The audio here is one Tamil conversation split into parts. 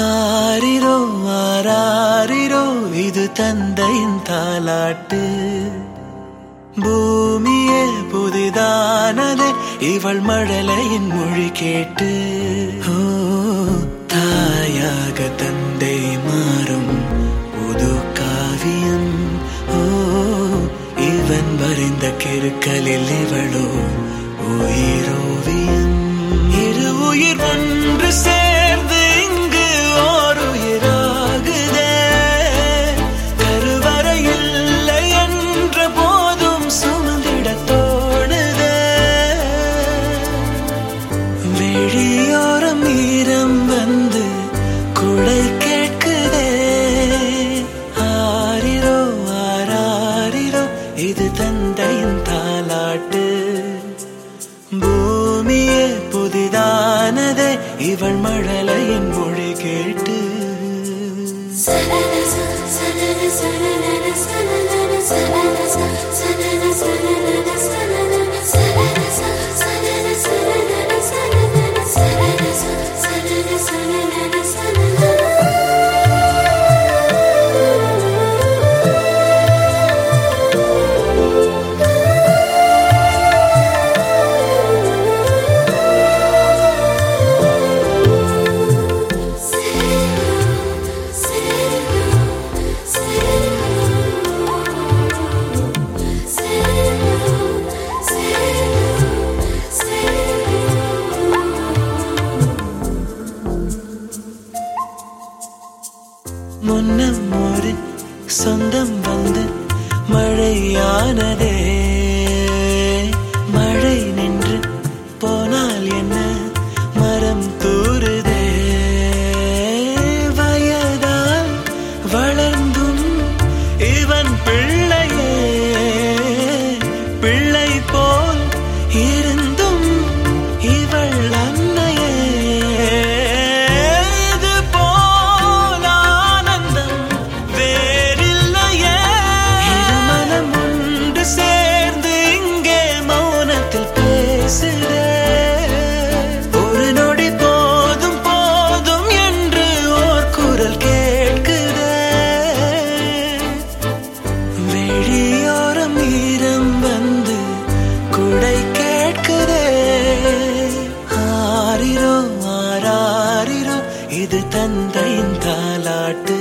ஆரிரோ ஆராரிரோ இது தந்தையின் தாலாட்டு பூமியே புதிதானதே இவள் மழலையின் மொழி கேட்டு. தாயாக தந்தை முன்னம் ஒரு சொந்தம் வந்து மழையானதே. மழை நின்று போனால் என்ன மரம் தூறுதே. வயதால் வளர்ந்தும் இவன் பிள்ளையே. பிள்ளை போல் இருந்தும் இது தந்தையின் தாலாட்டு.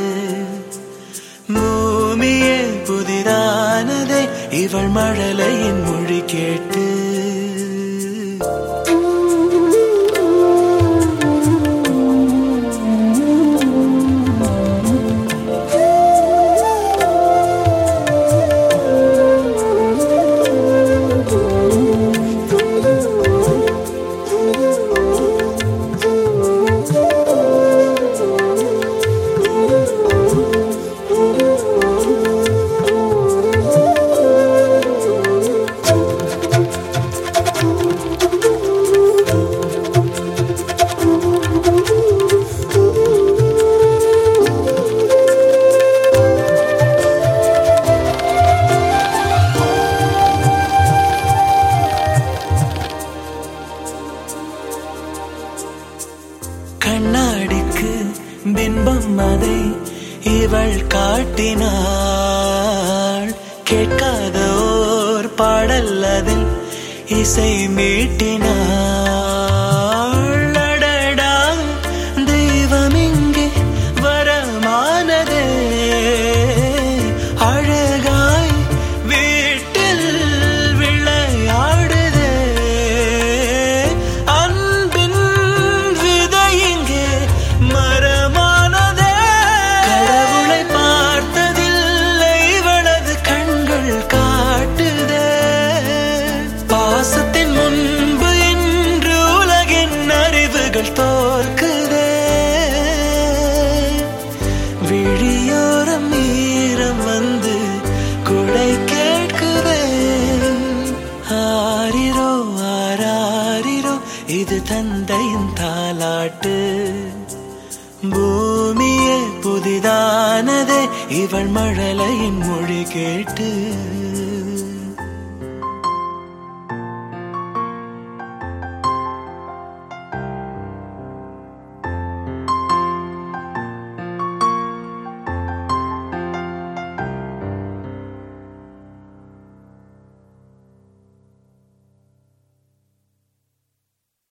பூமியே புதிதானதை இவள் மழலையின் மொழி கேள். அதை இவள் காட்டினாள். கேட்காத ஓர் பாடல் அதில் இசை மீட்டினாள். இது தந்தையின் தாலாட்டு பூமியே புதிதானதே இவள் மழலையின் மொழி கேட்டு.